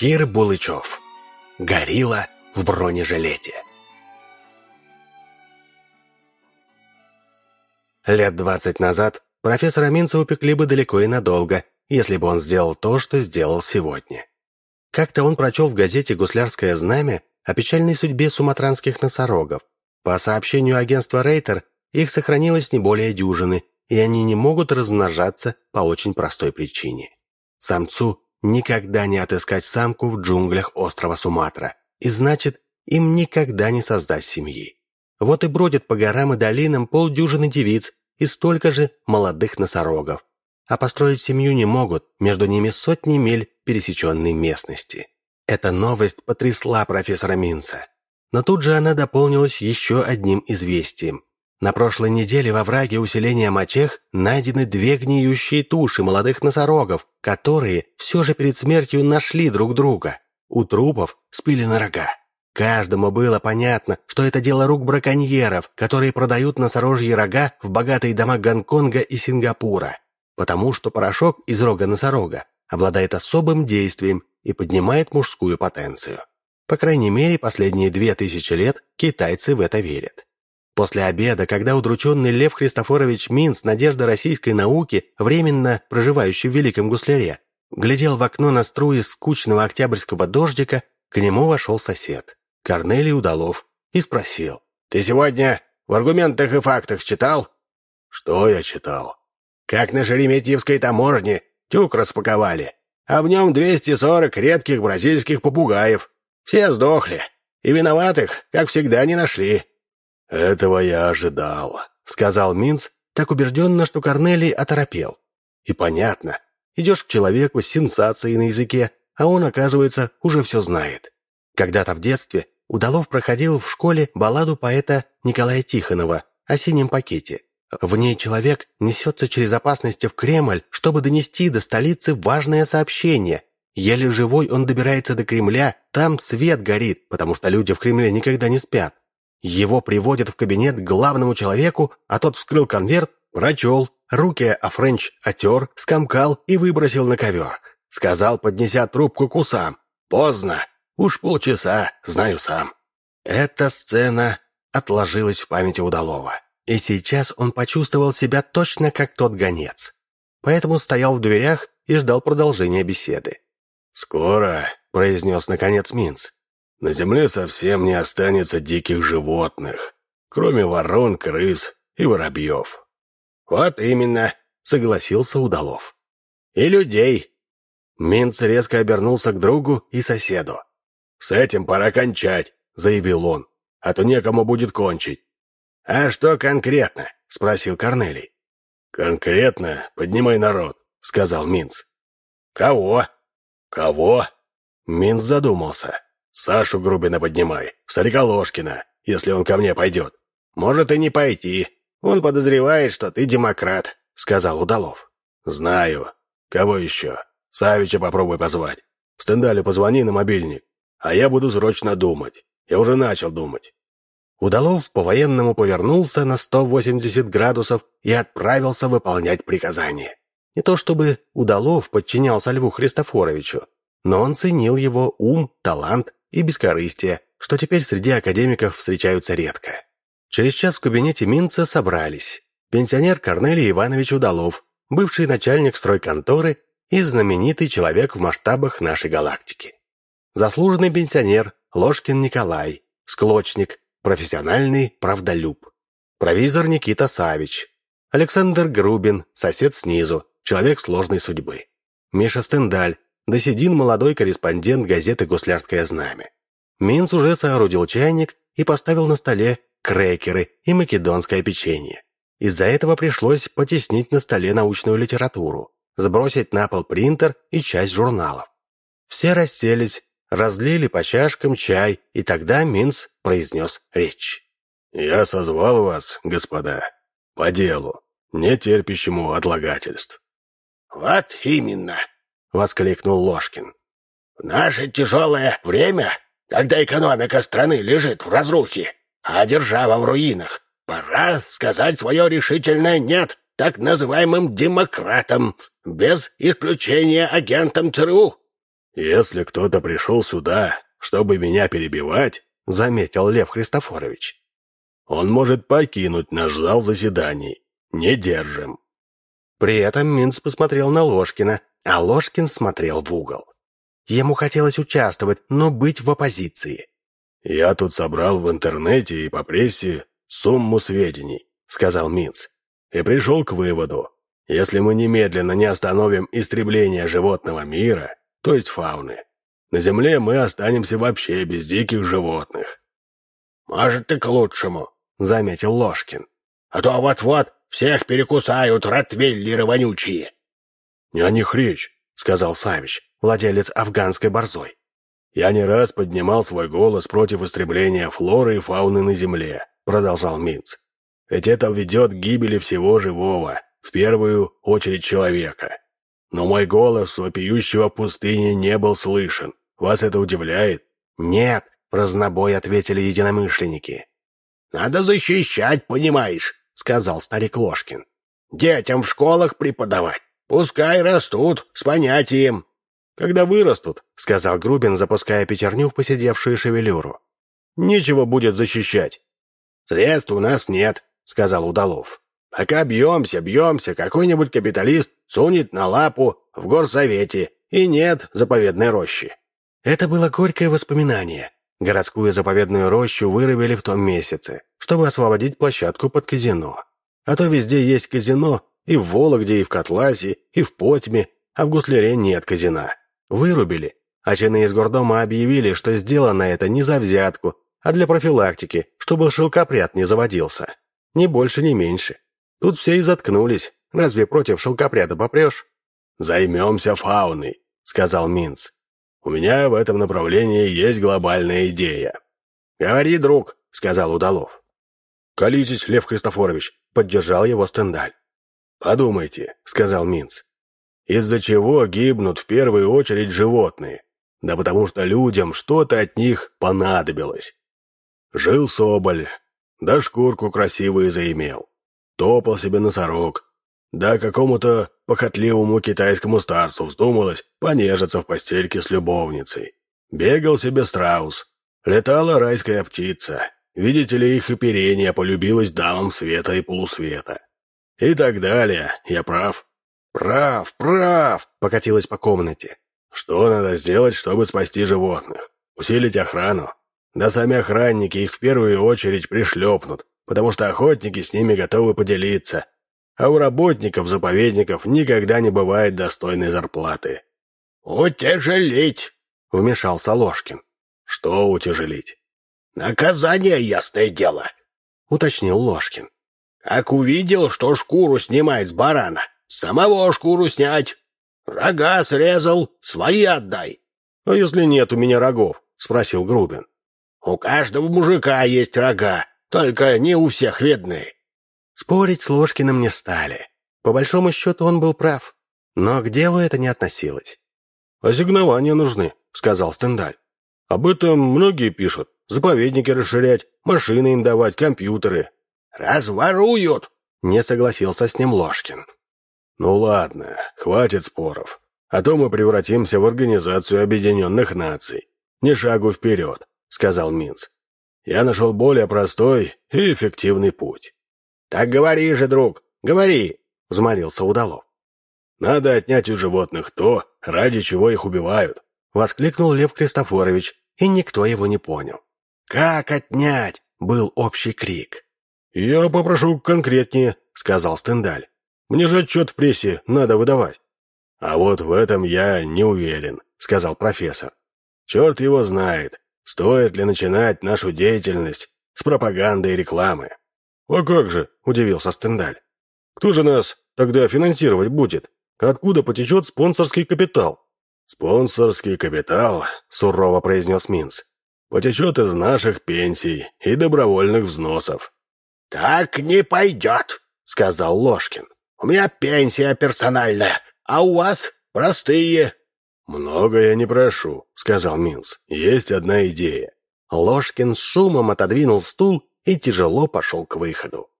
Башкир Булычев. Горилла в бронежилете. Лет двадцать назад профессора Минца упекли бы далеко и надолго, если бы он сделал то, что сделал сегодня. Как-то он прочел в газете «Гуслярское знамя» о печальной судьбе суматранских носорогов. По сообщению агентства Рейтер, их сохранилось не более дюжины, и они не могут размножаться по очень простой причине. Самцу никогда не отыскать самку в джунглях острова Суматра, и значит, им никогда не создать семьи. Вот и бродят по горам и долинам полдюжины девиц и столько же молодых носорогов. А построить семью не могут, между ними сотни миль пересеченной местности. Эта новость потрясла профессора Минца. Но тут же она дополнилась еще одним известием. На прошлой неделе во враге усиления Мачех найдены две гниющие туши молодых носорогов, которые все же перед смертью нашли друг друга. У трупов спилены рога. Каждому было понятно, что это дело рук браконьеров, которые продают носорожьи рога в богатые дома Гонконга и Сингапура, потому что порошок из рога носорога обладает особым действием и поднимает мужскую потенцию. По крайней мере, последние две тысячи лет китайцы в это верят. После обеда, когда удрученный Лев Христофорович Минц, надежда российской науки, временно проживающий в Великом Гусляре, глядел в окно на струи скучного октябрьского дождика, к нему вошел сосед, Корнелий Удалов, и спросил. «Ты сегодня в аргументах и фактах читал?» «Что я читал?» «Как на Шереметьевской таможне тюк распаковали, а в нем 240 редких бразильских попугаев. Все сдохли, и виноватых, как всегда, не нашли». «Этого я ожидал», — сказал Минц, так убежденно, что Корнелий оторопел. «И понятно. Идешь к человеку с сенсацией на языке, а он, оказывается, уже все знает. Когда-то в детстве Удалов проходил в школе балладу поэта Николая Тихонова о синем пакете. В ней человек несется через опасности в Кремль, чтобы донести до столицы важное сообщение. Еле живой он добирается до Кремля, там свет горит, потому что люди в Кремле никогда не спят. Его приводят в кабинет к главному человеку, а тот вскрыл конверт, прочел, руки о френч отер, скомкал и выбросил на ковер. Сказал, поднеся трубку к усам. «Поздно. Уж полчаса, знаю сам». Эта сцена отложилась в памяти Удалова. И сейчас он почувствовал себя точно как тот гонец. Поэтому стоял в дверях и ждал продолжения беседы. «Скоро», — произнес наконец Минц, на земле совсем не останется диких животных, кроме ворон, крыс и воробьев. «Вот именно», — согласился Удалов. «И людей». Минц резко обернулся к другу и соседу. «С этим пора кончать», — заявил он, — «а то некому будет кончить». «А что конкретно?» — спросил Корнелий. «Конкретно поднимай народ», — сказал Минц. «Кого?» «Кого?» Минц задумался. Сашу Грубина поднимай, старика Ложкина, если он ко мне пойдет». «Может и не пойти. Он подозревает, что ты демократ», — сказал Удалов. «Знаю. Кого еще? Савича попробуй позвать. Стендалю позвони на мобильник, а я буду срочно думать. Я уже начал думать». Удалов по-военному повернулся на 180 градусов и отправился выполнять приказание. Не то чтобы Удалов подчинялся Льву Христофоровичу, но он ценил его ум, талант и бескорыстие, что теперь среди академиков встречаются редко. Через час в кабинете Минца собрались пенсионер Корнелий Иванович Удалов, бывший начальник стройконторы и знаменитый человек в масштабах нашей галактики. Заслуженный пенсионер Ложкин Николай, склочник, профессиональный правдолюб. Провизор Никита Савич, Александр Грубин, сосед снизу, человек сложной судьбы. Миша Стендаль, досидин молодой корреспондент газеты «Гуслярское знамя». Минц уже соорудил чайник и поставил на столе крекеры и македонское печенье. Из-за этого пришлось потеснить на столе научную литературу, сбросить на пол принтер и часть журналов. Все расселись, разлили по чашкам чай, и тогда Минц произнес речь. «Я созвал вас, господа, по делу, не терпящему отлагательств». «Вот именно», — воскликнул Ложкин. «В наше тяжелое время, когда экономика страны лежит в разрухе, а держава в руинах, пора сказать свое решительное «нет» так называемым демократам, без исключения агентам ЦРУ. Если кто-то пришел сюда, чтобы меня перебивать, заметил Лев Христофорович, он может покинуть наш зал заседаний. Не держим. При этом Минц посмотрел на Ложкина, а Ложкин смотрел в угол. Ему хотелось участвовать, но быть в оппозиции. «Я тут собрал в интернете и по прессе сумму сведений», — сказал Минц, «и пришел к выводу, если мы немедленно не остановим истребление животного мира, то есть фауны, на Земле мы останемся вообще без диких животных». «Может, и к лучшему», — заметил Ложкин. «А то вот-вот всех перекусают ротвейлеры вонючие». «Не о них речь», — сказал Савич, владелец афганской борзой. «Я не раз поднимал свой голос против истребления флоры и фауны на Земле», — продолжал Минц. «Ведь это ведет к гибели всего живого, в первую очередь человека. Но мой голос вопиющего в пустыне не был слышен. Вас это удивляет?» «Нет», — разнобой ответили единомышленники. «Надо защищать, понимаешь», — сказал старик Ложкин. «Детям в школах преподавать. Пускай растут с понятием». «Когда вырастут», — сказал Грубин, запуская пятерню в посидевшую шевелюру. «Нечего будет защищать». «Средств у нас нет», — сказал Удалов. «Пока бьемся, бьемся, какой-нибудь капиталист сунет на лапу в горсовете, и нет заповедной рощи». Это было горькое воспоминание. Городскую заповедную рощу вырубили в том месяце, чтобы освободить площадку под казино. А то везде есть казино, и в Вологде, и в Котласе, и в Потьме, а в Гусляре нет казина. Вырубили, а чины из гордома объявили, что сделано это не за взятку, а для профилактики, чтобы шелкопряд не заводился. Ни больше, ни меньше. Тут все и заткнулись. Разве против шелкопряда попрешь? «Займемся фауной», — сказал Минц. «У меня в этом направлении есть глобальная идея». «Говори, друг», — сказал Удалов. «Колитесь, Лев Христофорович», — поддержал его Стендаль. «Подумайте», — сказал Минц. Из-за чего гибнут в первую очередь животные? Да потому что людям что-то от них понадобилось. Жил Соболь, да шкурку красивую заимел. Топал себе носорог. Да какому-то похотливому китайскому старцу вздумалось понежиться в постельке с любовницей. Бегал себе страус. Летала райская птица. Видите ли, их оперение полюбилось дамам света и полусвета. И так далее. Я прав. «Прав, прав!» — покатилась по комнате. «Что надо сделать, чтобы спасти животных? Усилить охрану? Да сами охранники их в первую очередь пришлепнут, потому что охотники с ними готовы поделиться. А у работников заповедников никогда не бывает достойной зарплаты». «Утяжелить!» — вмешался Ложкин. «Что утяжелить?» «Наказание, ясное дело», — уточнил Ложкин. «Как увидел, что шкуру снимает с барана, Самого шкуру снять. Рога срезал, свои отдай. — А если нет у меня рогов? — спросил Грубин. — У каждого мужика есть рога, только не у всех видны. Спорить с Ложкиным не стали. По большому счету он был прав. Но к делу это не относилось. «Ассигнования нужны», — сказал Стендаль. «Об этом многие пишут. Заповедники расширять, машины им давать, компьютеры». «Разворуют!» — не согласился с ним Ложкин. «Ну ладно, хватит споров, а то мы превратимся в Организацию Объединенных Наций. Ни шагу вперед», — сказал Минц. «Я нашел более простой и эффективный путь». «Так говори же, друг, говори», — взмолился Удалов. «Надо отнять у животных то, ради чего их убивают», — воскликнул Лев Христофорович, и никто его не понял. «Как отнять?» — был общий крик. «Я попрошу конкретнее», — сказал Стендаль. Мне же отчет в прессе надо выдавать». «А вот в этом я не уверен», — сказал профессор. «Черт его знает, стоит ли начинать нашу деятельность с пропаганды и рекламы». «А как же?» — удивился Стендаль. «Кто же нас тогда финансировать будет? Откуда потечет спонсорский капитал?» «Спонсорский капитал», — сурово произнес Минц, «потечет из наших пенсий и добровольных взносов». «Так не пойдет», — сказал Ложкин. У меня пенсия персональная, а у вас простые». «Много я не прошу», — сказал Минц. «Есть одна идея». Ложкин с шумом отодвинул стул и тяжело пошел к выходу.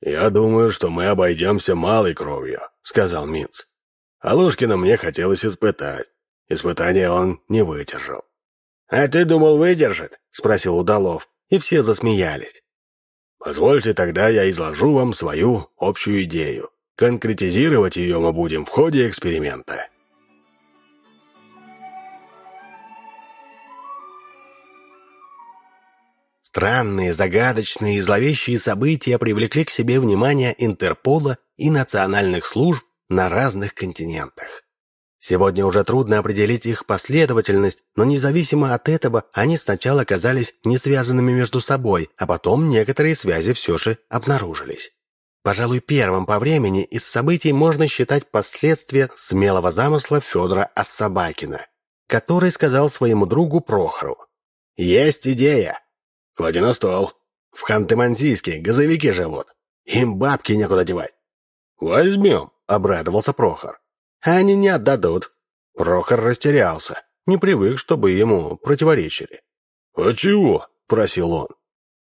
«Я думаю, что мы обойдемся малой кровью», — сказал Минц. «А Ложкина мне хотелось испытать. Испытание он не выдержал. «А ты думал, выдержит?» — спросил Удалов, и все засмеялись. «Позвольте тогда я изложу вам свою общую идею. Конкретизировать ее мы будем в ходе эксперимента». Странные, загадочные и зловещие события привлекли к себе внимание Интерпола и национальных служб на разных континентах. Сегодня уже трудно определить их последовательность, но независимо от этого, они сначала казались не связанными между собой, а потом некоторые связи все же обнаружились. Пожалуй, первым по времени из событий можно считать последствия смелого замысла Федора Ассабакина, который сказал своему другу Прохору «Есть идея, «Клади на стол». «В Ханты-Мансийске газовики живут. Им бабки некуда девать». «Возьмем», — обрадовался Прохор. «Они не отдадут». Прохор растерялся, не привык, чтобы ему противоречили. «А чего?» — просил он.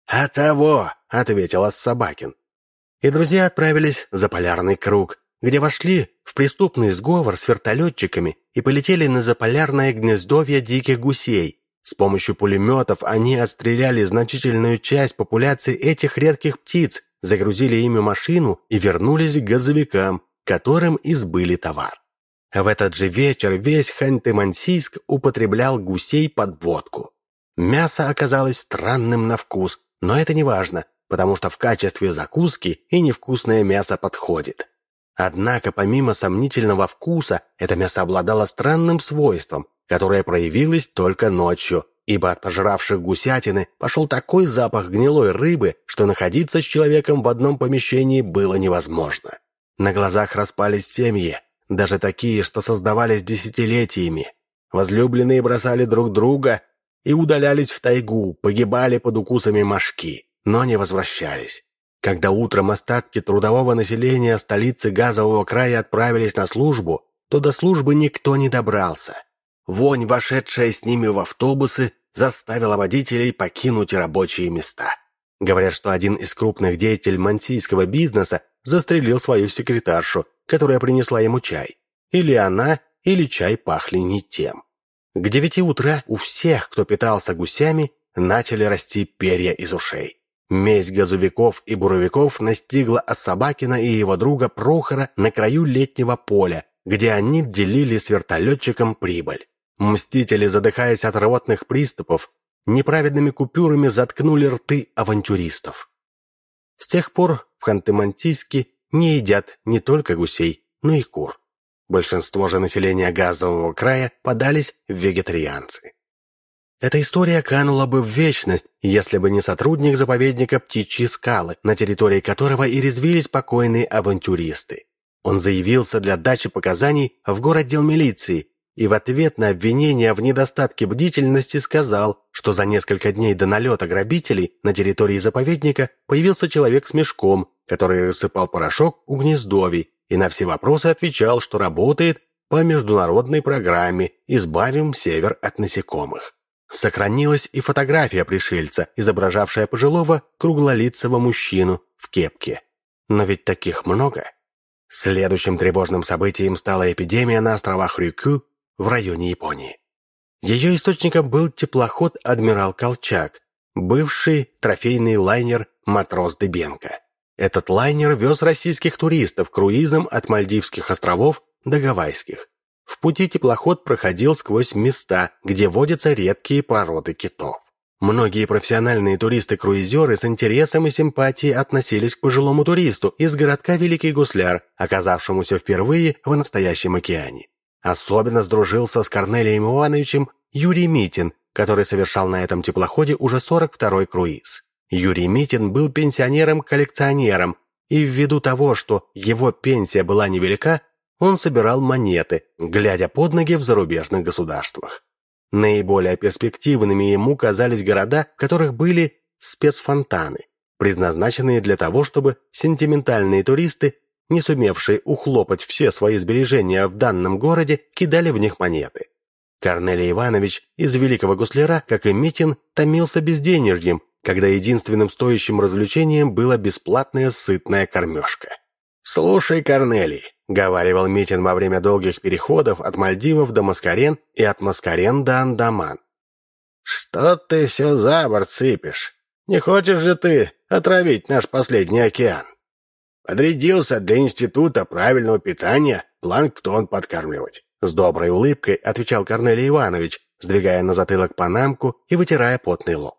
«А того», — ответил Собакин. И друзья отправились за полярный круг, где вошли в преступный сговор с вертолетчиками и полетели на заполярное гнездовье диких гусей, с помощью пулеметов они отстреляли значительную часть популяции этих редких птиц, загрузили ими машину и вернулись к газовикам, которым избыли товар. В этот же вечер весь Ханты-Мансийск употреблял гусей под водку. Мясо оказалось странным на вкус, но это не важно, потому что в качестве закуски и невкусное мясо подходит. Однако помимо сомнительного вкуса, это мясо обладало странным свойством, которое проявилось только ночью, ибо от пожравших гусятины пошел такой запах гнилой рыбы, что находиться с человеком в одном помещении было невозможно. На глазах распались семьи, даже такие, что создавались десятилетиями. Возлюбленные бросали друг друга и удалялись в тайгу, погибали под укусами мошки, но не возвращались. Когда утром остатки трудового населения столицы газового края отправились на службу, то до службы никто не добрался. Вонь, вошедшая с ними в автобусы, заставила водителей покинуть рабочие места. Говорят, что один из крупных деятелей мансийского бизнеса застрелил свою секретаршу, которая принесла ему чай. Или она, или чай пахли не тем. К девяти утра у всех, кто питался гусями, начали расти перья из ушей. Месть газовиков и буровиков настигла Асабакина и его друга Прохора на краю летнего поля, где они делили с вертолетчиком прибыль. Мстители, задыхаясь от рвотных приступов, неправедными купюрами заткнули рты авантюристов. С тех пор в Ханты-Мансийске не едят не только гусей, но и кур. Большинство же населения газового края подались в вегетарианцы. Эта история канула бы в вечность, если бы не сотрудник заповедника Птичьи скалы, на территории которого и резвились покойные авантюристы. Он заявился для дачи показаний в город дел милиции и в ответ на обвинение в недостатке бдительности сказал, что за несколько дней до налета грабителей на территории заповедника появился человек с мешком, который рассыпал порошок у гнездовий и на все вопросы отвечал, что работает по международной программе «Избавим север от насекомых». Сохранилась и фотография пришельца, изображавшая пожилого круглолицего мужчину в кепке. Но ведь таких много. Следующим тревожным событием стала эпидемия на островах Рюкю в районе Японии. Ее источником был теплоход «Адмирал Колчак», бывший трофейный лайнер «Матрос Дыбенко». Этот лайнер вез российских туристов круизом от Мальдивских островов до Гавайских. В пути теплоход проходил сквозь места, где водятся редкие породы китов. Многие профессиональные туристы-круизеры с интересом и симпатией относились к пожилому туристу из городка Великий Гусляр, оказавшемуся впервые в настоящем океане. Особенно сдружился с Корнелием Ивановичем Юрий Митин, который совершал на этом теплоходе уже 42-й круиз. Юрий Митин был пенсионером-коллекционером, и ввиду того, что его пенсия была невелика, он собирал монеты, глядя под ноги в зарубежных государствах. Наиболее перспективными ему казались города, в которых были спецфонтаны, предназначенные для того, чтобы сентиментальные туристы не сумевшие ухлопать все свои сбережения в данном городе, кидали в них монеты. Корнелий Иванович из Великого Гусляра, как и Митин, томился безденежьем, когда единственным стоящим развлечением была бесплатная сытная кормежка. «Слушай, Корнелий», — говаривал Митин во время долгих переходов от Мальдивов до Маскарен и от Маскарен до Андаман. «Что ты все за борт сыпешь? Не хочешь же ты отравить наш последний океан?» Подрядился для Института правильного питания планктон подкармливать. С доброй улыбкой отвечал Корнелий Иванович, сдвигая на затылок панамку и вытирая потный лоб.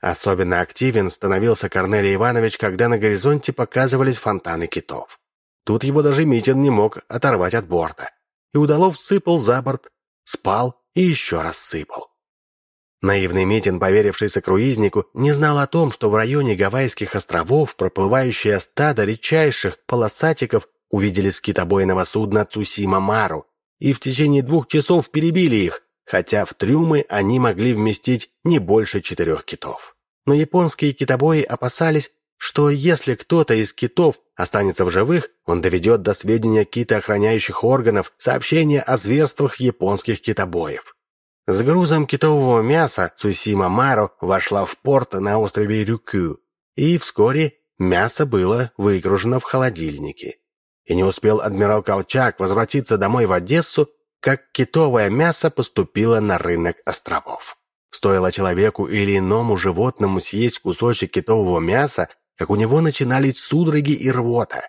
Особенно активен становился Корнелий Иванович, когда на горизонте показывались фонтаны китов. Тут его даже Митин не мог оторвать от борта. И Удалов сыпал за борт, спал и еще раз сыпал. Наивный Митин, поверившийся круизнику, не знал о том, что в районе Гавайских островов проплывающее стадо редчайших полосатиков увидели с китобойного судна Цусима Мару и в течение двух часов перебили их, хотя в трюмы они могли вместить не больше четырех китов. Но японские китобои опасались, что если кто-то из китов останется в живых, он доведет до сведения китоохраняющих органов сообщение о зверствах японских китобоев. С грузом китового мяса Цусима Мару вошла в порт на острове Рюкю, и вскоре мясо было выгружено в холодильнике. И не успел адмирал Колчак возвратиться домой в Одессу, как китовое мясо поступило на рынок островов. Стоило человеку или иному животному съесть кусочек китового мяса, как у него начинались судороги и рвота.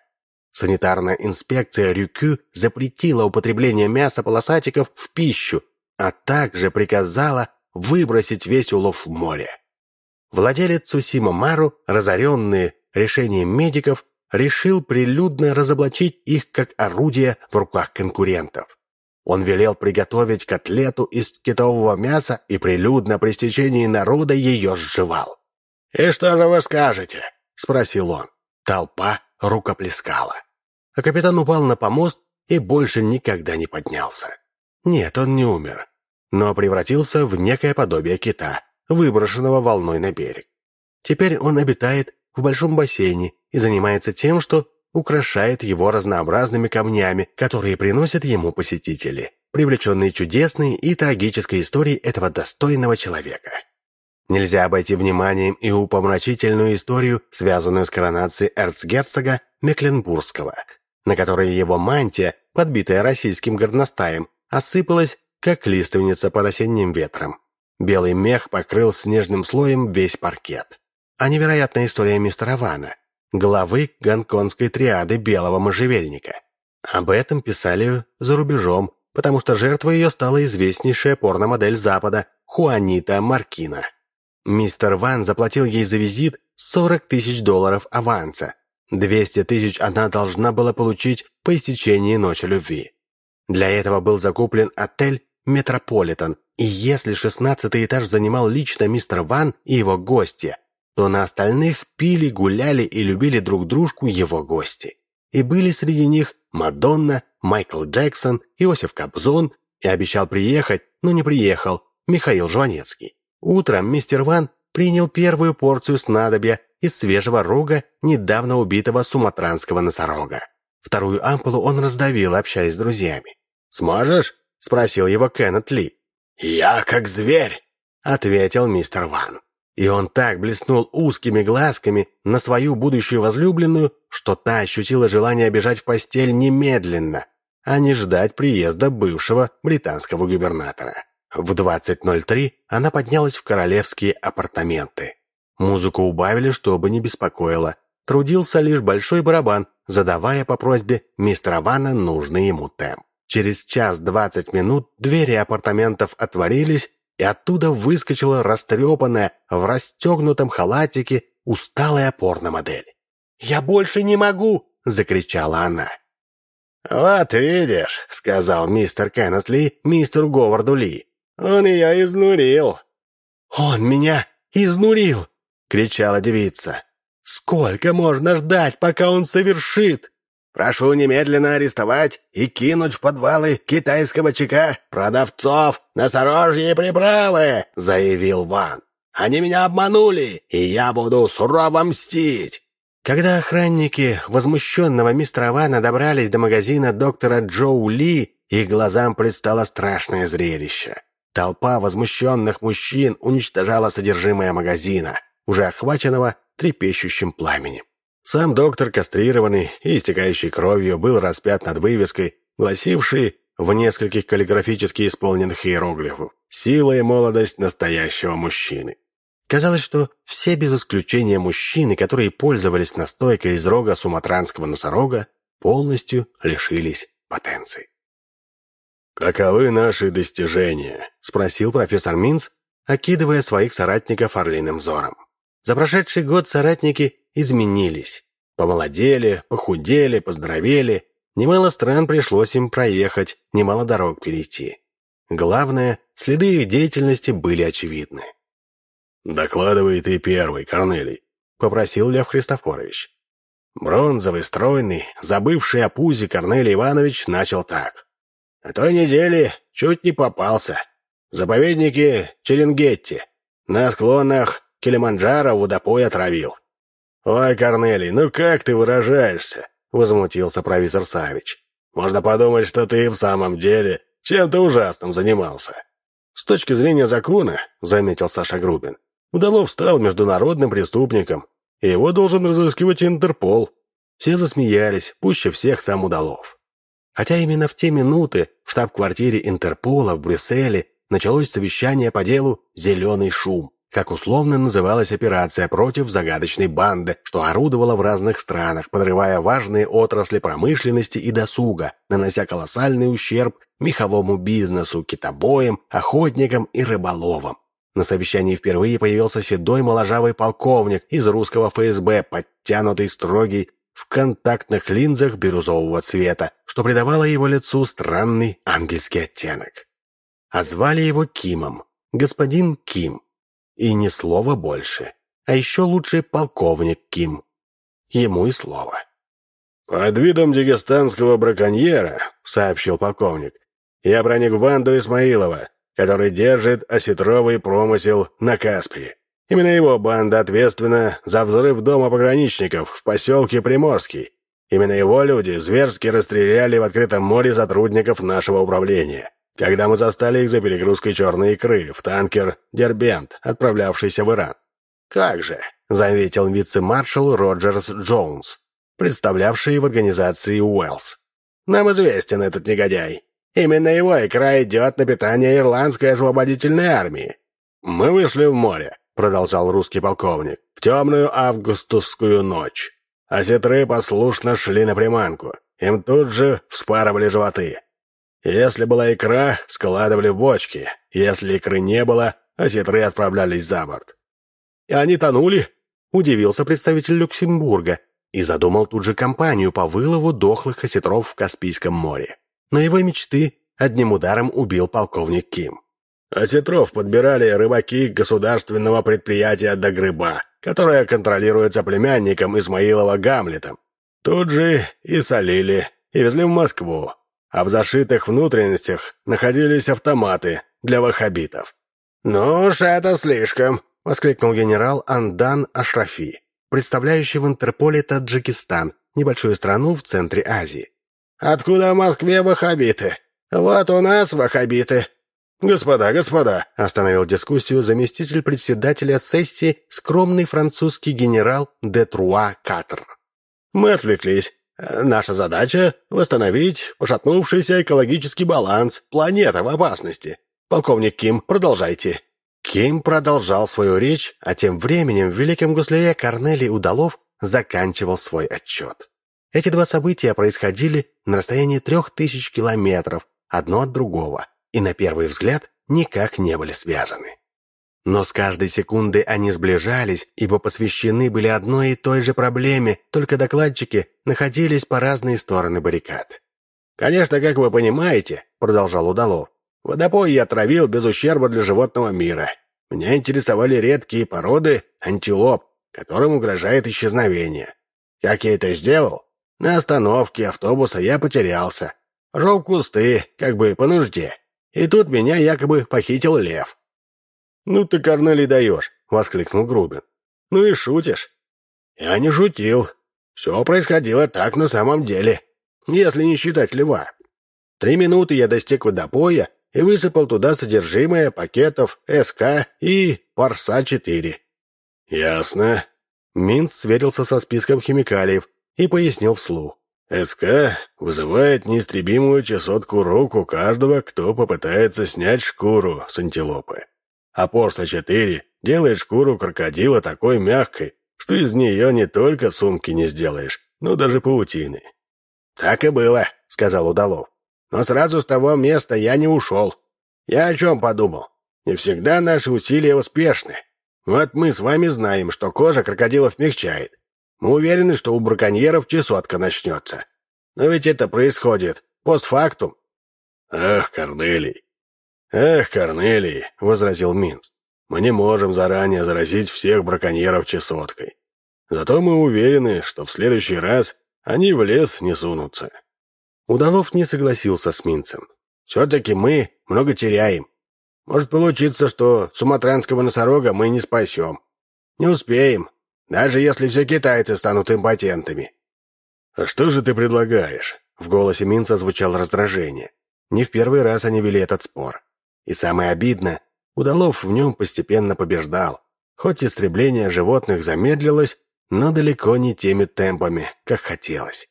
Санитарная инспекция Рюкю запретила употребление мяса полосатиков в пищу, а также приказала выбросить весь улов в море. Владелец Сусима Мару, разоренный решением медиков, решил прилюдно разоблачить их как орудие в руках конкурентов. Он велел приготовить котлету из китового мяса и прилюдно при стечении народа ее сживал. «И что же вы скажете?» — спросил он. Толпа рукоплескала. А капитан упал на помост и больше никогда не поднялся. Нет, он не умер, но превратился в некое подобие кита, выброшенного волной на берег. Теперь он обитает в большом бассейне и занимается тем, что украшает его разнообразными камнями, которые приносят ему посетители, привлеченные чудесной и трагической историей этого достойного человека. Нельзя обойти вниманием и упомрачительную историю, связанную с коронацией эрцгерцога Мекленбургского, на которой его мантия, подбитая российским горностаем, осыпалась, как лиственница под осенним ветром. Белый мех покрыл снежным слоем весь паркет. А невероятная история мистера Вана, главы гонконгской триады белого можжевельника. Об этом писали за рубежом, потому что жертвой ее стала известнейшая порномодель Запада Хуанита Маркина. Мистер Ван заплатил ей за визит 40 тысяч долларов аванса. 200 тысяч она должна была получить по истечении ночи любви. Для этого был закуплен отель «Метрополитен», и если шестнадцатый этаж занимал лично мистер Ван и его гости, то на остальных пили, гуляли и любили друг дружку его гости. И были среди них Мадонна, Майкл Джексон, Иосиф Кобзон, и обещал приехать, но не приехал, Михаил Жванецкий. Утром мистер Ван принял первую порцию снадобья из свежего рога недавно убитого суматранского носорога. Вторую ампулу он раздавил, общаясь с друзьями. «Сможешь?» — спросил его Кеннет Ли. «Я как зверь», — ответил мистер Ван. И он так блеснул узкими глазками на свою будущую возлюбленную, что та ощутила желание бежать в постель немедленно, а не ждать приезда бывшего британского губернатора. В 20.03 она поднялась в королевские апартаменты. Музыку убавили, чтобы не беспокоило. Трудился лишь большой барабан, задавая по просьбе мистера Вана нужный ему темп. Через час двадцать минут двери апартаментов отворились, и оттуда выскочила растрепанная в расстегнутом халатике усталая порномодель. «Я больше не могу!» — закричала она. «Вот видишь», — сказал мистер Кеннет Ли мистеру Говарду Ли. «Он ее изнурил». «Он меня изнурил!» — кричала девица. Сколько можно ждать, пока он совершит? Прошу немедленно арестовать и кинуть в подвалы китайского ЧК продавцов носорожьи приправы, заявил Ван. Они меня обманули, и я буду сурово мстить. Когда охранники возмущенного мистера Вана добрались до магазина доктора Джоу Ли, их глазам предстало страшное зрелище. Толпа возмущенных мужчин уничтожала содержимое магазина, уже охваченного трепещущим пламенем. Сам доктор, кастрированный и истекающий кровью, был распят над вывеской, гласившей в нескольких каллиграфически исполненных иероглифов «Сила и молодость настоящего мужчины». Казалось, что все без исключения мужчины, которые пользовались настойкой из рога суматранского носорога, полностью лишились потенции. «Каковы наши достижения?» — спросил профессор Минц, окидывая своих соратников орлиным взором. За прошедший год соратники изменились. Помолодели, похудели, поздоровели. Немало стран пришлось им проехать, немало дорог перейти. Главное, следы их деятельности были очевидны. «Докладывай ты первый, Корнелий», — попросил Лев Христофорович. Бронзовый, стройный, забывший о пузе Корнелий Иванович начал так. «На той неделе чуть не попался. Заповедники Черенгетти. На склонах Килиманджаро водопой отравил. «Ой, Корнелий, ну как ты выражаешься?» — возмутился провизор Савич. «Можно подумать, что ты в самом деле чем-то ужасным занимался». «С точки зрения закона», — заметил Саша Грубин, Удалов стал международным преступником, и его должен разыскивать Интерпол. Все засмеялись, пуще всех сам Удалов. Хотя именно в те минуты в штаб-квартире Интерпола в Брюсселе началось совещание по делу «Зеленый шум», как условно называлась операция против загадочной банды, что орудовала в разных странах, подрывая важные отрасли промышленности и досуга, нанося колоссальный ущерб меховому бизнесу, китобоям, охотникам и рыболовам. На совещании впервые появился седой моложавый полковник из русского ФСБ, подтянутый, строгий, в контактных линзах бирюзового цвета, что придавало его лицу странный ангельский оттенок. А звали его Кимом, господин Ким. И ни слова больше. А еще лучше полковник Ким. Ему и слово. «Под видом дагестанского браконьера», — сообщил полковник, — «я проник в банду Исмаилова, который держит осетровый промысел на Каспии. Именно его банда ответственна за взрыв дома пограничников в поселке Приморский. Именно его люди зверски расстреляли в открытом море сотрудников нашего управления, когда мы застали их за перегрузкой черной икры в танкер «Дербент», отправлявшийся в Иран. «Как же», — заметил вице-маршал Роджерс Джонс, представлявший в организации Уэллс. «Нам известен этот негодяй. Именно его икра идет на питание Ирландской освободительной армии. Мы вышли в море, продолжал русский полковник, в темную августовскую ночь. Осетры послушно шли на приманку. Им тут же вспарывали животы. Если была икра, складывали в бочки. Если икры не было, осетры отправлялись за борт. «И они тонули?» — удивился представитель Люксембурга и задумал тут же кампанию по вылову дохлых осетров в Каспийском море но его мечты одним ударом убил полковник Ким. Осетров подбирали рыбаки государственного предприятия «Догрыба», которое контролируется племянником Измаилова Гамлетом. Тут же и солили, и везли в Москву, а в зашитых внутренностях находились автоматы для ваххабитов. «Ну уж это слишком!» — воскликнул генерал Андан Ашрафи, представляющий в Интерполе Таджикистан, небольшую страну в центре Азии. Откуда в Москве ваххабиты? Вот у нас ваххабиты». «Господа, господа!» — остановил дискуссию заместитель председателя сессии скромный французский генерал де Труа Катр. «Мы отвлеклись. Наша задача — восстановить пошатнувшийся экологический баланс. Планета в опасности. Полковник Ким, продолжайте». Ким продолжал свою речь, а тем временем в Великом Гусляре Корнелий Удалов заканчивал свой отчет. Эти два события происходили на расстоянии трех тысяч километров одно от другого и на первый взгляд никак не были связаны. Но с каждой секунды они сближались, ибо посвящены были одной и той же проблеме, только докладчики находились по разные стороны баррикад. «Конечно, как вы понимаете», — продолжал Удалов, «водопой я травил без ущерба для животного мира. Меня интересовали редкие породы антилоп, которым угрожает исчезновение. Как я это сделал? На остановке автобуса я потерялся. Жил кусты, как бы по нужде. И тут меня якобы похитил лев. «Ну ты, Корнелий, даешь!» — воскликнул Грубин. «Ну и шутишь?» «Я не шутил. Все происходило так на самом деле, если не считать льва. Три минуты я достиг водопоя и высыпал туда содержимое пакетов СК и Форса-4». «Ясно. Минц сверился со списком химикалиев и пояснил вслух. СК вызывает неистребимую чесотку рук у каждого, кто попытается снять шкуру с антилопы. А Порса-4 делает шкуру крокодила такой мягкой, что из нее не только сумки не сделаешь, но даже паутины. «Так и было», — сказал Удалов. «Но сразу с того места я не ушел. Я о чем подумал? Не всегда наши усилия успешны. Вот мы с вами знаем, что кожа крокодилов мягчает. Мы уверены, что у браконьеров чесотка начнется. Но ведь это происходит постфактум». «Ах, Корнелий! Эх, Корнелий!» — возразил Минц. «Мы не можем заранее заразить всех браконьеров чесоткой. Зато мы уверены, что в следующий раз они в лес не сунутся». Удалов не согласился с Минцем. «Все-таки мы много теряем. Может получиться, что суматранского носорога мы не спасем. Не успеем, даже если все китайцы станут импотентами». «А что же ты предлагаешь?» В голосе Минца звучало раздражение. Не в первый раз они вели этот спор. И самое обидное, Удалов в нем постепенно побеждал. Хоть истребление животных замедлилось, но далеко не теми темпами, как хотелось.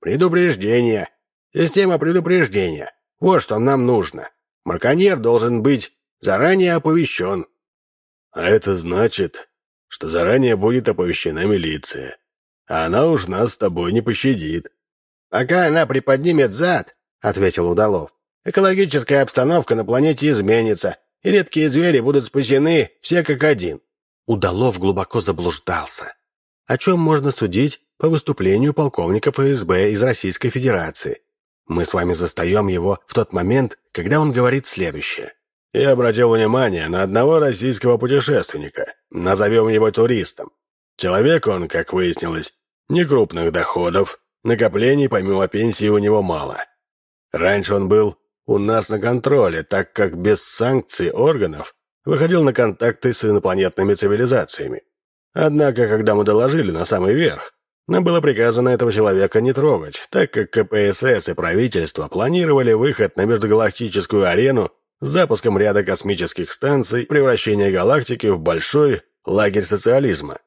«Предупреждение! Система предупреждения! Вот что нам нужно! Марконьер должен быть заранее оповещен!» «А это значит, что заранее будет оповещена милиция, а она уж нас с тобой не пощадит». «Пока она приподнимет зад», — ответил Удалов, «экологическая обстановка на планете изменится, и редкие звери будут спасены все как один». Удалов глубоко заблуждался о чем можно судить по выступлению полковника ФСБ из Российской Федерации. Мы с вами застаем его в тот момент, когда он говорит следующее. Я обратил внимание на одного российского путешественника. Назовем его туристом. Человек он, как выяснилось, не крупных доходов, накоплений помимо пенсии у него мало. Раньше он был у нас на контроле, так как без санкций органов выходил на контакты с инопланетными цивилизациями. Однако, когда мы доложили на самый верх, нам было приказано этого человека не трогать, так как КПСС и правительство планировали выход на межгалактическую арену с запуском ряда космических станций, превращение галактики в большой лагерь социализма.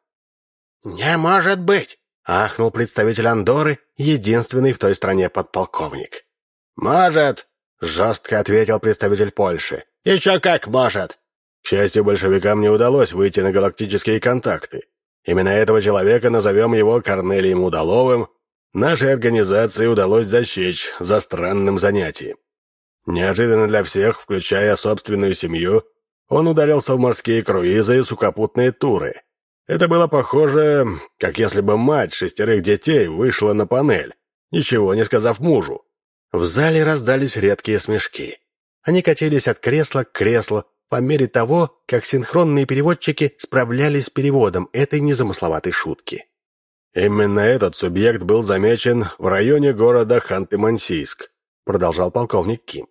«Не может быть!» — ахнул представитель Андоры, единственный в той стране подполковник. «Может!» — жестко ответил представитель Польши. «Еще как может! К счастью, большевикам не удалось выйти на галактические контакты. Именно этого человека, назовем его Корнелием Удаловым, нашей организации удалось засечь за странным занятием. Неожиданно для всех, включая собственную семью, он ударился в морские круизы и сухопутные туры. Это было похоже, как если бы мать шестерых детей вышла на панель, ничего не сказав мужу. В зале раздались редкие смешки. Они катились от кресла к креслу, по мере того, как синхронные переводчики справлялись с переводом этой незамысловатой шутки. «Именно этот субъект был замечен в районе города Ханты-Мансийск», продолжал полковник Ким.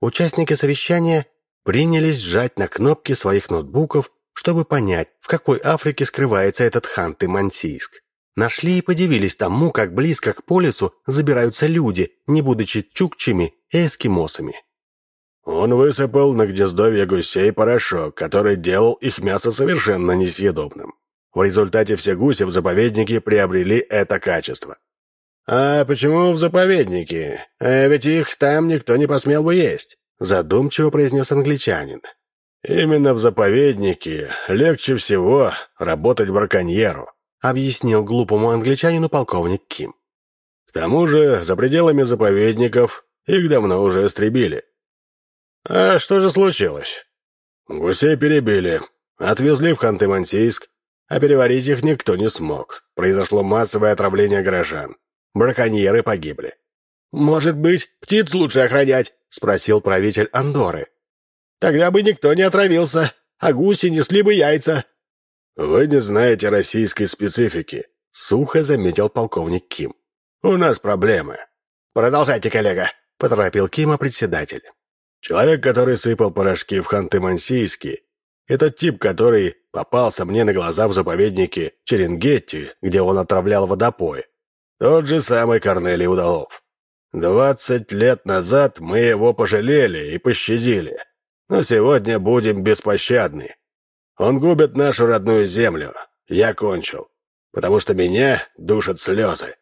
Участники совещания принялись сжать на кнопки своих ноутбуков, чтобы понять, в какой Африке скрывается этот Ханты-Мансийск. Нашли и подивились тому, как близко к полюсу забираются люди, не будучи чукчами и эскимосами. Он высыпал на гнездовье гусей порошок, который делал их мясо совершенно несъедобным. В результате все гуси в заповеднике приобрели это качество. «А почему в заповеднике? А ведь их там никто не посмел бы есть», — задумчиво произнес англичанин. «Именно в заповеднике легче всего работать браконьеру», — объяснил глупому англичанину полковник Ким. «К тому же за пределами заповедников их давно уже истребили. «А что же случилось?» «Гусей перебили, отвезли в Ханты-Мансийск, а переварить их никто не смог. Произошло массовое отравление горожан. Браконьеры погибли». «Может быть, птиц лучше охранять?» — спросил правитель Андоры. «Тогда бы никто не отравился, а гуси несли бы яйца». «Вы не знаете российской специфики», — сухо заметил полковник Ким. «У нас проблемы». «Продолжайте, коллега», — поторопил Кима председатель. Человек, который сыпал порошки в Ханты-Мансийске, этот тип, который попался мне на глаза в заповеднике Черенгетти, где он отравлял водопой. Тот же самый Корнелий Удалов. Двадцать лет назад мы его пожалели и пощадили, но сегодня будем беспощадны. Он губит нашу родную землю. Я кончил. потому что меня душат слезы».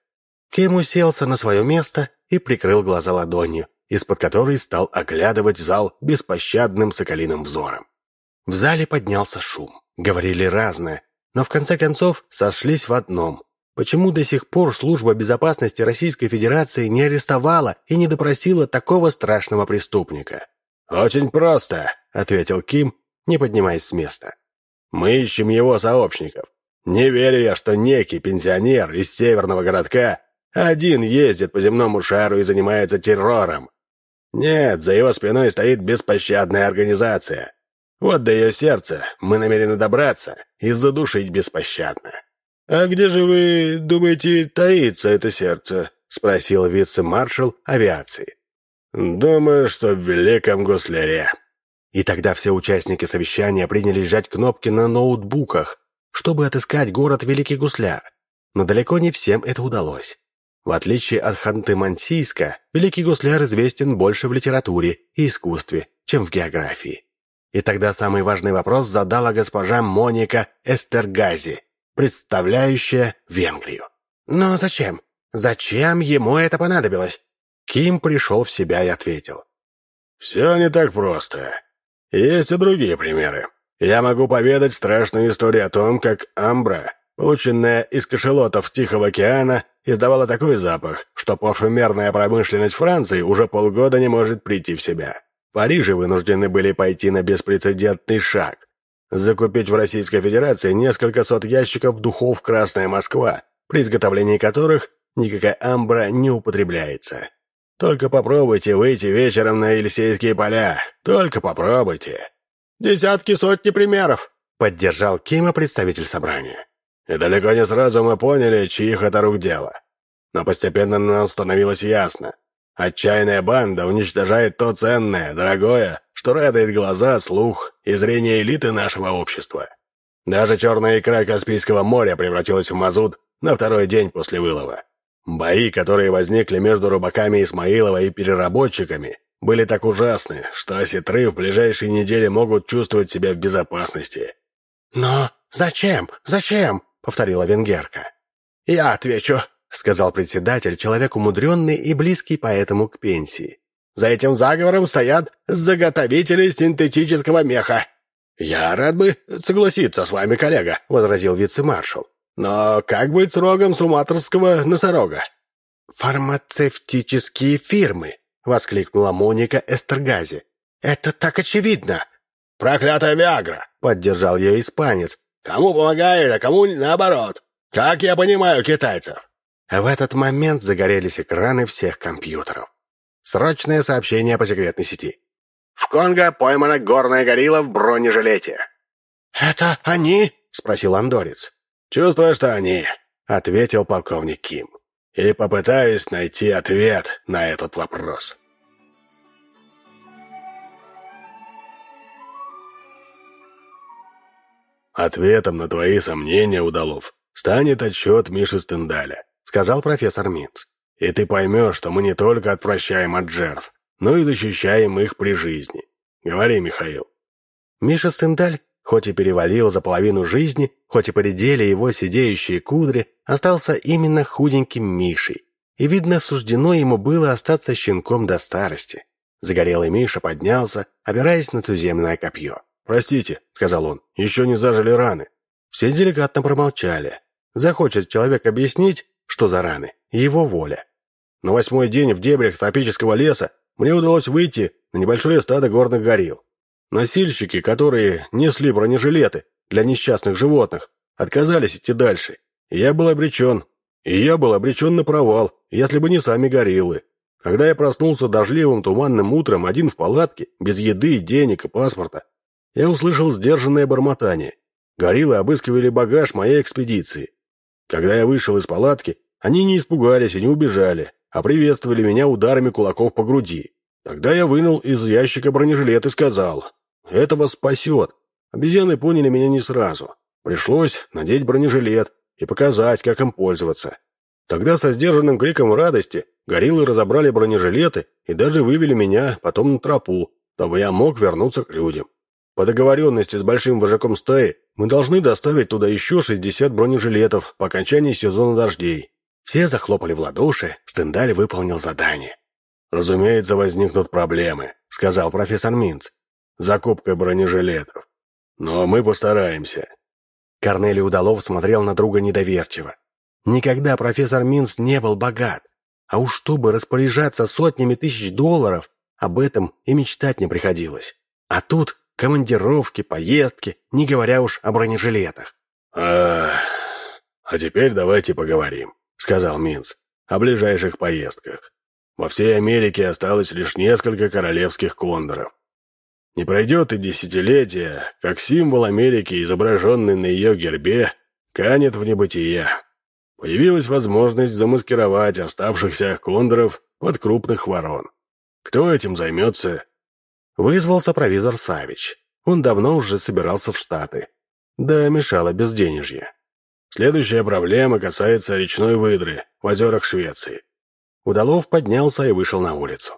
Ким уселся на свое место и прикрыл глаза ладонью, из-под которой стал оглядывать зал беспощадным соколиным взором. В зале поднялся шум. Говорили разное, но в конце концов сошлись в одном. Почему до сих пор служба безопасности Российской Федерации не арестовала и не допросила такого страшного преступника? «Очень просто», — ответил Ким, не поднимаясь с места. «Мы ищем его сообщников. Не верю я, что некий пенсионер из северного городка один ездит по земному шару и занимается террором. Нет, за его спиной стоит беспощадная организация. Вот до ее сердца мы намерены добраться и задушить беспощадно. «А где же вы, думаете, таится это сердце?» — спросил вице-маршал авиации. «Думаю, что в Великом Гусляре». И тогда все участники совещания принялись жать кнопки на ноутбуках, чтобы отыскать город Великий Гусляр. Но далеко не всем это удалось. В отличие от Ханты-Мансийска, Великий Гусляр известен больше в литературе и искусстве, чем в географии. И тогда самый важный вопрос задала госпожа Моника Эстергази, представляющая Венгрию. «Но зачем? Зачем ему это понадобилось?» Ким пришел в себя и ответил. «Все не так просто. Есть и другие примеры. Я могу поведать страшную историю о том, как Амбра, полученная из кашелотов Тихого океана, издавала такой запах, что парфюмерная промышленность Франции уже полгода не может прийти в себя. В Париже вынуждены были пойти на беспрецедентный шаг. Закупить в Российской Федерации несколько сот ящиков духов «Красная Москва», при изготовлении которых никакая амбра не употребляется. Только попробуйте выйти вечером на Елисейские поля. Только попробуйте. «Десятки, сотни примеров», — поддержал Кима представитель собрания. И далеко не сразу мы поняли, чьих это рук дело. Но постепенно нам становилось ясно. Отчаянная банда уничтожает то ценное, дорогое, что радует глаза, слух и зрение элиты нашего общества. Даже черная икра Каспийского моря превратилась в мазут на второй день после вылова. Бои, которые возникли между рыбаками Исмаилова и переработчиками, были так ужасны, что осетры в ближайшие недели могут чувствовать себя в безопасности. «Но зачем? Зачем?» повторила венгерка. «Я отвечу», — сказал председатель, человек умудренный и близкий поэтому к пенсии. «За этим заговором стоят заготовители синтетического меха». «Я рад бы согласиться с вами, коллега», — возразил вице-маршал. «Но как быть с рогом суматрского носорога?» «Фармацевтические фирмы», — воскликнула Моника Эстергази. «Это так очевидно!» «Проклятая Виагра!» — поддержал ее испанец, Кому помогает, а кому наоборот. Как я понимаю китайцев?» В этот момент загорелись экраны всех компьютеров. Срочное сообщение по секретной сети. В Конго поймана горная горилла в бронежилете. «Это они?» — спросил Андорец. «Чувствую, что они», — ответил полковник Ким. «И попытаюсь найти ответ на этот вопрос». «Ответом на твои сомнения, Удалов, станет отчет Миши Стендаля», — сказал профессор Минц. «И ты поймешь, что мы не только отвращаем от жертв, но и защищаем их при жизни. Говори, Михаил». Миша Стендаль, хоть и перевалил за половину жизни, хоть и поредели его сидеющие кудри, остался именно худеньким Мишей. И, видно, суждено ему было остаться щенком до старости. Загорелый Миша поднялся, опираясь на туземное копье. «Простите», — сказал он, — «еще не зажили раны». Все деликатно промолчали. Захочет человек объяснить, что за раны, его воля. На восьмой день в дебрях тропического леса мне удалось выйти на небольшое стадо горных горилл. Носильщики, которые несли бронежилеты для несчастных животных, отказались идти дальше. Я был обречен. И я был обречен на провал, если бы не сами гориллы. Когда я проснулся дождливым туманным утром один в палатке, без еды, денег и паспорта, я услышал сдержанное бормотание. Гориллы обыскивали багаж моей экспедиции. Когда я вышел из палатки, они не испугались и не убежали, а приветствовали меня ударами кулаков по груди. Тогда я вынул из ящика бронежилет и сказал, «Это вас спасет». Обезьяны поняли меня не сразу. Пришлось надеть бронежилет и показать, как им пользоваться. Тогда со сдержанным криком радости гориллы разобрали бронежилеты и даже вывели меня потом на тропу, чтобы я мог вернуться к людям. По договоренности с большим вожаком стаи мы должны доставить туда еще 60 бронежилетов по окончании сезона дождей». Все захлопали в ладоши, Стендаль выполнил задание. «Разумеется, возникнут проблемы», — сказал профессор Минц. «Закупка бронежилетов. Но мы постараемся». Корнелий Удалов смотрел на друга недоверчиво. Никогда профессор Минц не был богат. А уж чтобы распоряжаться сотнями тысяч долларов, об этом и мечтать не приходилось. А тут командировки, поездки, не говоря уж о бронежилетах. «А, а теперь давайте поговорим», — сказал Минц, — «о ближайших поездках. Во всей Америке осталось лишь несколько королевских кондоров. Не пройдет и десятилетия, как символ Америки, изображенный на ее гербе, канет в небытие. Появилась возможность замаскировать оставшихся кондоров под крупных ворон. Кто этим займется? Вызвался провизор Савич. Он давно уже собирался в Штаты. Да мешало безденежье. Следующая проблема касается речной выдры в озерах Швеции. Удалов поднялся и вышел на улицу.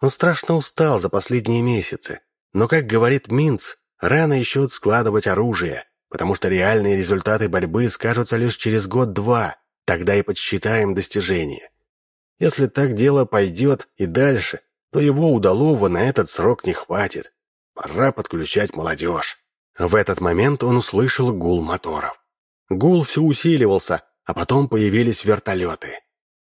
Он страшно устал за последние месяцы, но, как говорит Минц, рано еще складывать оружие, потому что реальные результаты борьбы скажутся лишь через год-два, тогда и подсчитаем достижения. Если так дело пойдет и дальше, то его удалого на этот срок не хватит. Пора подключать молодежь. В этот момент он услышал гул моторов. Гул все усиливался, а потом появились вертолеты.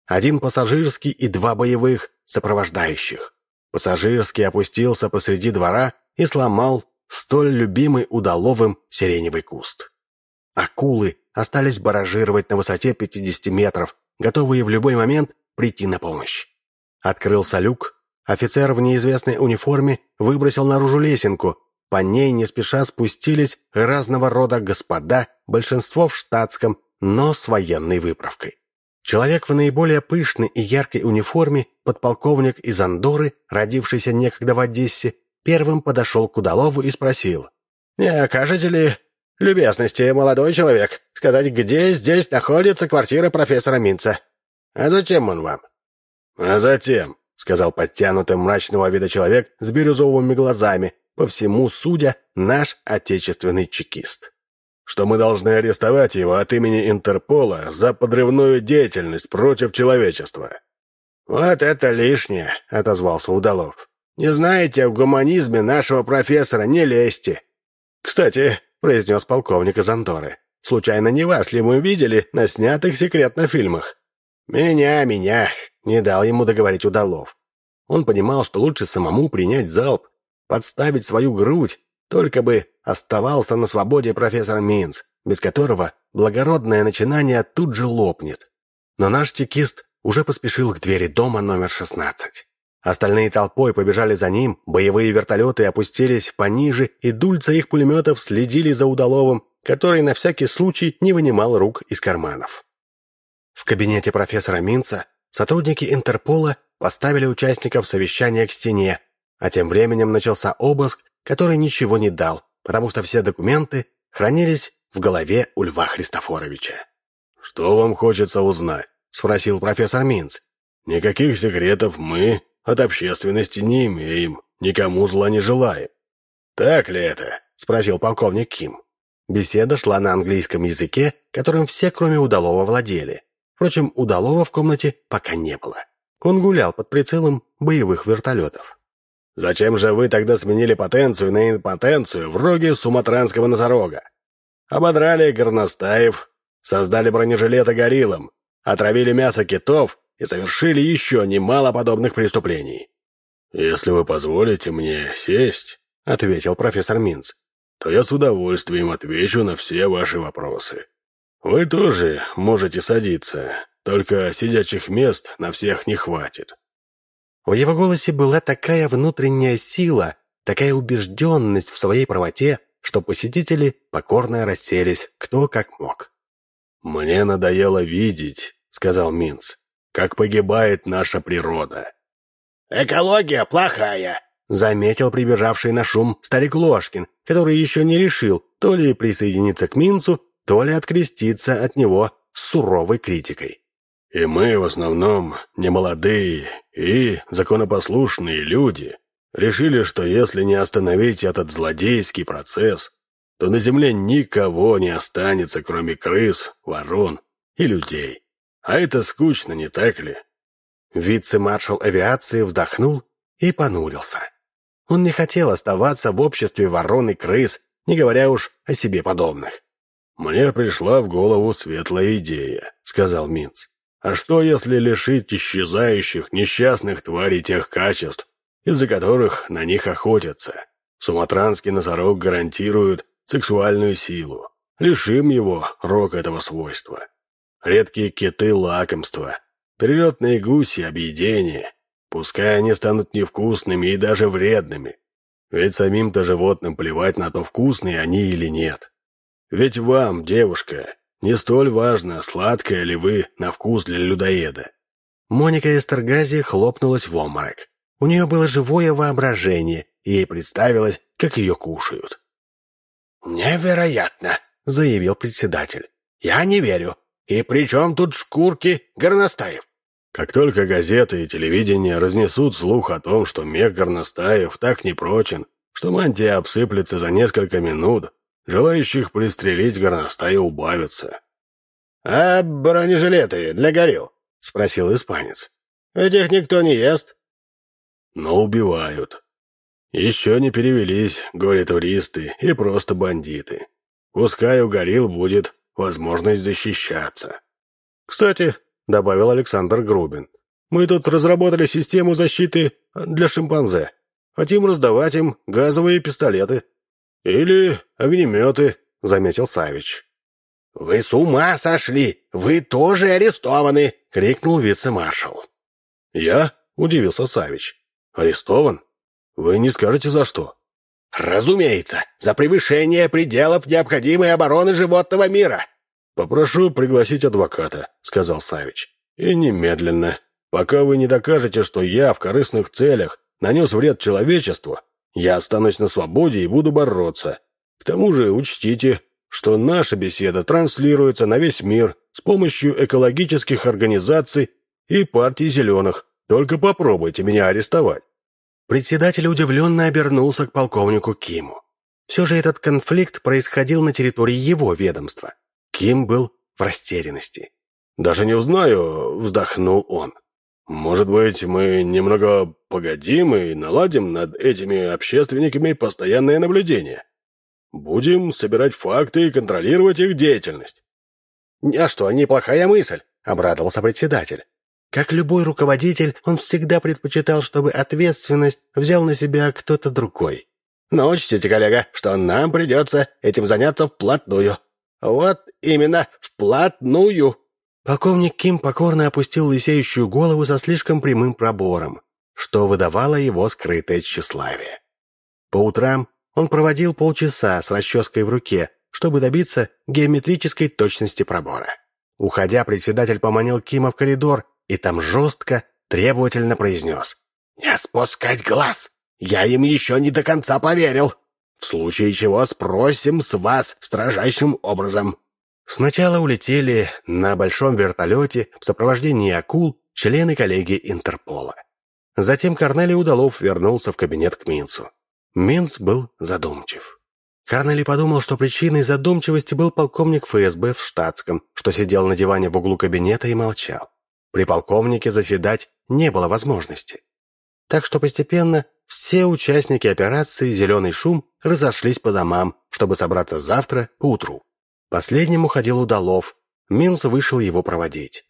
Один пассажирский и два боевых, сопровождающих. Пассажирский опустился посреди двора и сломал столь любимый удаловым сиреневый куст. Акулы остались баражировать на высоте 50 метров, готовые в любой момент прийти на помощь. Открылся люк, офицер в неизвестной униформе выбросил наружу лесенку, по ней не спеша спустились разного рода господа, большинство в штатском, но с военной выправкой. Человек в наиболее пышной и яркой униформе, подполковник из Андоры, родившийся некогда в Одессе, первым подошел к Удалову и спросил. «Не окажете ли любезности, молодой человек, сказать, где здесь находится квартира профессора Минца? А зачем он вам?» «А затем», — сказал подтянутый мрачного вида человек с бирюзовыми глазами, по всему судя, наш отечественный чекист что мы должны арестовать его от имени Интерпола за подрывную деятельность против человечества». «Вот это лишнее», — отозвался Удалов. «Не знаете, в гуманизме нашего профессора не лезьте». «Кстати», — произнес полковник из Андоры, «случайно не вас ли мы видели на снятых секретно фильмах?» «Меня, меня», — не дал ему договорить Удалов. Он понимал, что лучше самому принять залп, подставить свою грудь, только бы оставался на свободе профессор Минц, без которого благородное начинание тут же лопнет. Но наш чекист уже поспешил к двери дома номер 16. Остальные толпой побежали за ним, боевые вертолеты опустились пониже, и дульца их пулеметов следили за Удаловым, который на всякий случай не вынимал рук из карманов. В кабинете профессора Минца сотрудники Интерпола поставили участников совещания к стене, а тем временем начался обыск который ничего не дал, потому что все документы хранились в голове у Льва Христофоровича. «Что вам хочется узнать?» — спросил профессор Минц. «Никаких секретов мы от общественности не имеем, никому зла не желаем». «Так ли это?» — спросил полковник Ким. Беседа шла на английском языке, которым все, кроме Удалова, владели. Впрочем, Удалова в комнате пока не было. Он гулял под прицелом боевых вертолетов. Зачем же вы тогда сменили потенцию на импотенцию в роге суматранского носорога? Ободрали горностаев, создали бронежилеты гориллам, отравили мясо китов и совершили еще немало подобных преступлений. «Если вы позволите мне сесть», — ответил профессор Минц, «то я с удовольствием отвечу на все ваши вопросы. Вы тоже можете садиться, только сидячих мест на всех не хватит». В его голосе была такая внутренняя сила, такая убежденность в своей правоте, что посетители покорно расселись кто как мог. «Мне надоело видеть», — сказал Минц, — «как погибает наша природа». «Экология плохая», — заметил прибежавший на шум старик Ложкин, который еще не решил то ли присоединиться к Минцу, то ли откреститься от него с суровой критикой. И мы, в основном, немолодые и законопослушные люди, решили, что если не остановить этот злодейский процесс, то на земле никого не останется, кроме крыс, ворон и людей. А это скучно, не так ли? Вице-маршал авиации вздохнул и понурился. Он не хотел оставаться в обществе ворон и крыс, не говоря уж о себе подобных. «Мне пришла в голову светлая идея», — сказал Минц. «А что, если лишить исчезающих несчастных тварей тех качеств, из-за которых на них охотятся? Суматранский носорог гарантирует сексуальную силу. Лишим его рок этого свойства. Редкие киты — лакомства, перелетные гуси — объедение. Пускай они станут невкусными и даже вредными. Ведь самим-то животным плевать на то, вкусные они или нет. Ведь вам, девушка, не столь важно, сладкая ли вы на вкус для людоеда. Моника Эстергази хлопнулась в обморок. У нее было живое воображение, и ей представилось, как ее кушают. «Невероятно!» — заявил председатель. «Я не верю. И при чем тут шкурки горностаев?» Как только газеты и телевидение разнесут слух о том, что мех горностаев так непрочен, что мантия обсыплется за несколько минут, желающих пристрелить горностая убавится. «А бронежилеты для горил?» — спросил испанец. «Этих никто не ест». «Но убивают. Еще не перевелись горе-туристы и просто бандиты. Пускай у горил будет возможность защищаться». «Кстати», — добавил Александр Грубин, «мы тут разработали систему защиты для шимпанзе. Хотим раздавать им газовые пистолеты». «Или огнеметы», — заметил Савич. «Вы с ума сошли! Вы тоже арестованы!» — крикнул вице-маршал. «Я?» — удивился Савич. «Арестован? Вы не скажете, за что?» «Разумеется, за превышение пределов необходимой обороны животного мира!» «Попрошу пригласить адвоката», — сказал Савич. «И немедленно. Пока вы не докажете, что я в корыстных целях нанес вред человечеству, я останусь на свободе и буду бороться. К тому же учтите, что наша беседа транслируется на весь мир с помощью экологических организаций и партии зеленых. Только попробуйте меня арестовать». Председатель удивленно обернулся к полковнику Киму. Все же этот конфликт происходил на территории его ведомства. Ким был в растерянности. «Даже не узнаю», — вздохнул он. «Может быть, мы немного погодим и наладим над этими общественниками постоянное наблюдение? Будем собирать факты и контролировать их деятельность». «А что, неплохая мысль», — обрадовался председатель. Как любой руководитель, он всегда предпочитал, чтобы ответственность взял на себя кто-то другой. Но учтите, коллега, что нам придется этим заняться вплотную. Вот именно, вплотную. Полковник Ким покорно опустил лысеющую голову со слишком прямым пробором, что выдавало его скрытое тщеславие. По утрам он проводил полчаса с расческой в руке, чтобы добиться геометрической точности пробора. Уходя, председатель поманил Кима в коридор и там жестко, требовательно произнес. «Не спускать глаз! Я им еще не до конца поверил! В случае чего спросим с вас строжайшим образом. Сначала улетели на большом вертолете в сопровождении акул члены коллегии Интерпола. Затем Корнелий Удалов вернулся в кабинет к Минцу. Минц был задумчив. Корнелий подумал, что причиной задумчивости был полковник ФСБ в штатском, что сидел на диване в углу кабинета и молчал. При полковнике заседать не было возможности. Так что постепенно все участники операции «Зеленый шум» разошлись по домам, чтобы собраться завтра поутру. Последним уходил Удалов. Минц вышел его проводить.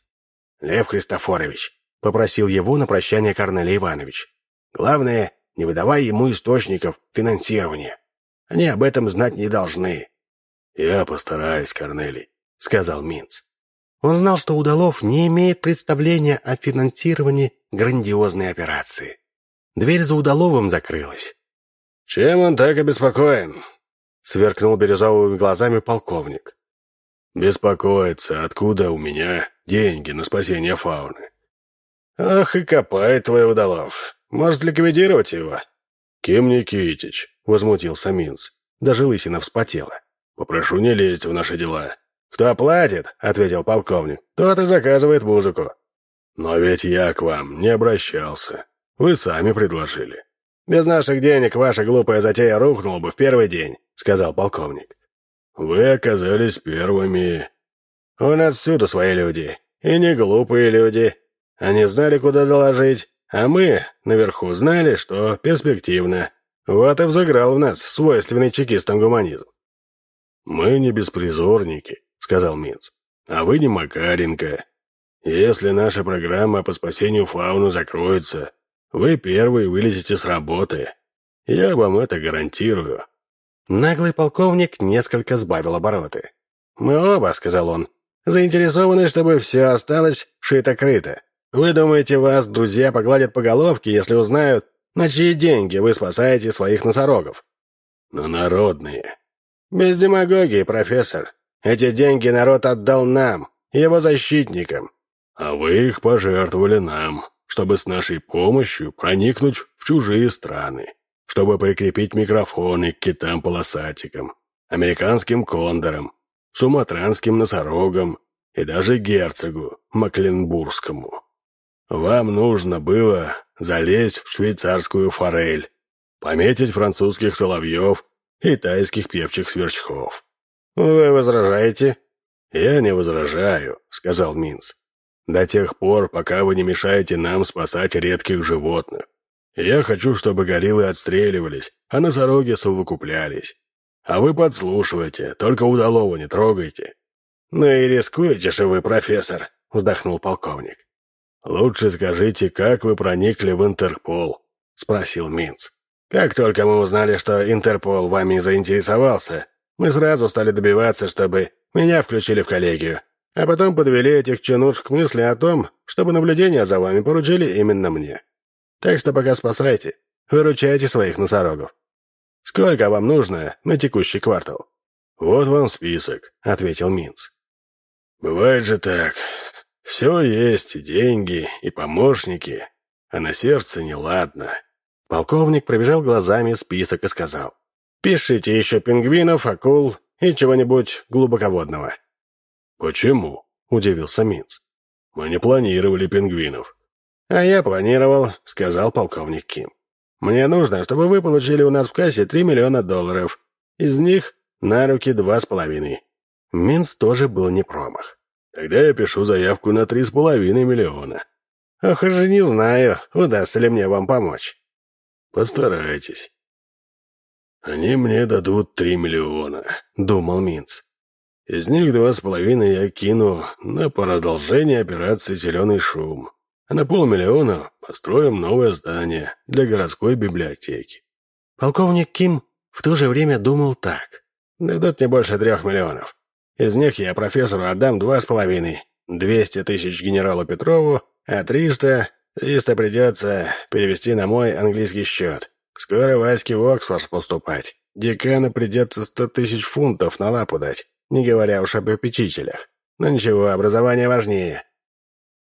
«Лев Христофорович», — попросил его на прощание Корнелий Иванович. «Главное, не выдавай ему источников финансирования. Они об этом знать не должны». «Я постараюсь, Корнелий», — сказал Минц. Он знал, что Удалов не имеет представления о финансировании грандиозной операции. Дверь за Удаловым закрылась. «Чем он так обеспокоен?» сверкнул бирюзовыми глазами полковник. «Беспокоиться, откуда у меня деньги на спасение фауны?» «Ах и копает твой водолов. Может ликвидировать его?» «Ким Никитич», — возмутился Минц. Даже лысина вспотела. «Попрошу не лезть в наши дела». «Кто платит?» — ответил полковник. «Тот и заказывает музыку». «Но ведь я к вам не обращался. Вы сами предложили». Без наших денег ваша глупая затея рухнула бы в первый день», — сказал полковник. «Вы оказались первыми». «У нас всюду свои люди, и не глупые люди. Они знали, куда доложить, а мы наверху знали, что перспективно. Вот и взыграл в нас свойственный чекистам гуманизм». «Мы не беспризорники», — сказал Минц. «А вы не Макаренко. Если наша программа по спасению фауны закроется, вы первые вылезете с работы. Я вам это гарантирую». Наглый полковник несколько сбавил обороты. «Мы оба», — сказал он, — «заинтересованы, чтобы все осталось шито-крыто. Вы думаете, вас друзья погладят по головке, если узнают, на чьи деньги вы спасаете своих носорогов?» «На народные». «Без демагогии, профессор. Эти деньги народ отдал нам, его защитникам. А вы их пожертвовали нам, чтобы с нашей помощью проникнуть в чужие страны, чтобы прикрепить микрофоны к китам-полосатикам, американским кондорам, суматранским носорогам и даже герцогу Макленбургскому. Вам нужно было залезть в швейцарскую форель, пометить французских соловьев и тайских певчих сверчков. «Вы возражаете?» «Я не возражаю», — сказал Минц до тех пор, пока вы не мешаете нам спасать редких животных. Я хочу, чтобы гориллы отстреливались, а носороги совокуплялись. А вы подслушивайте, только удалого не трогайте». «Ну и рискуете же вы, профессор», — вздохнул полковник. «Лучше скажите, как вы проникли в Интерпол?» — спросил Минц. «Как только мы узнали, что Интерпол вами заинтересовался, мы сразу стали добиваться, чтобы меня включили в коллегию. А потом подвели этих чинушек к мысли о том, чтобы наблюдение за вами поручили именно мне. Так что пока спасайте, выручайте своих носорогов. Сколько вам нужно на текущий квартал?» «Вот вам список», — ответил Минц. «Бывает же так. Все есть, и деньги, и помощники, а на сердце неладно». Полковник пробежал глазами список и сказал. «Пишите еще пингвинов, акул и чего-нибудь глубоководного». «Почему?» — удивился Минц. «Мы не планировали пингвинов». «А я планировал», — сказал полковник Ким. «Мне нужно, чтобы вы получили у нас в кассе три миллиона долларов. Из них на руки два с половиной». Минц тоже был не промах. «Тогда я пишу заявку на три с половиной миллиона». «Ох, уже не знаю, удастся ли мне вам помочь». «Постарайтесь». «Они мне дадут три миллиона», — думал Минц. Из них два с половиной я кину на продолжение операции «Зеленый шум». А на полмиллиона построим новое здание для городской библиотеки. Полковник Ким в то же время думал так. Дадут не больше трех миллионов. Из них я профессору отдам два с половиной. Двести тысяч генералу Петрову, а триста... Триста придется перевести на мой английский счет. Скоро Ваське в Оксфорд поступать. Декану придется сто тысяч фунтов на лапу дать не говоря уж об попечителях. Но ничего, образование важнее.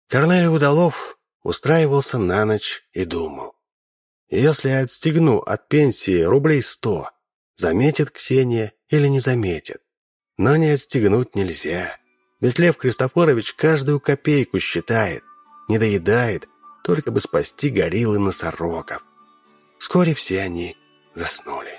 Корнелий Удалов устраивался на ночь и думал. Если я отстегну от пенсии рублей сто, заметит Ксения или не заметит. Но не отстегнуть нельзя. Ведь Лев Кристофорович каждую копейку считает, не доедает, только бы спасти гориллы носорогов. Вскоре все они заснули.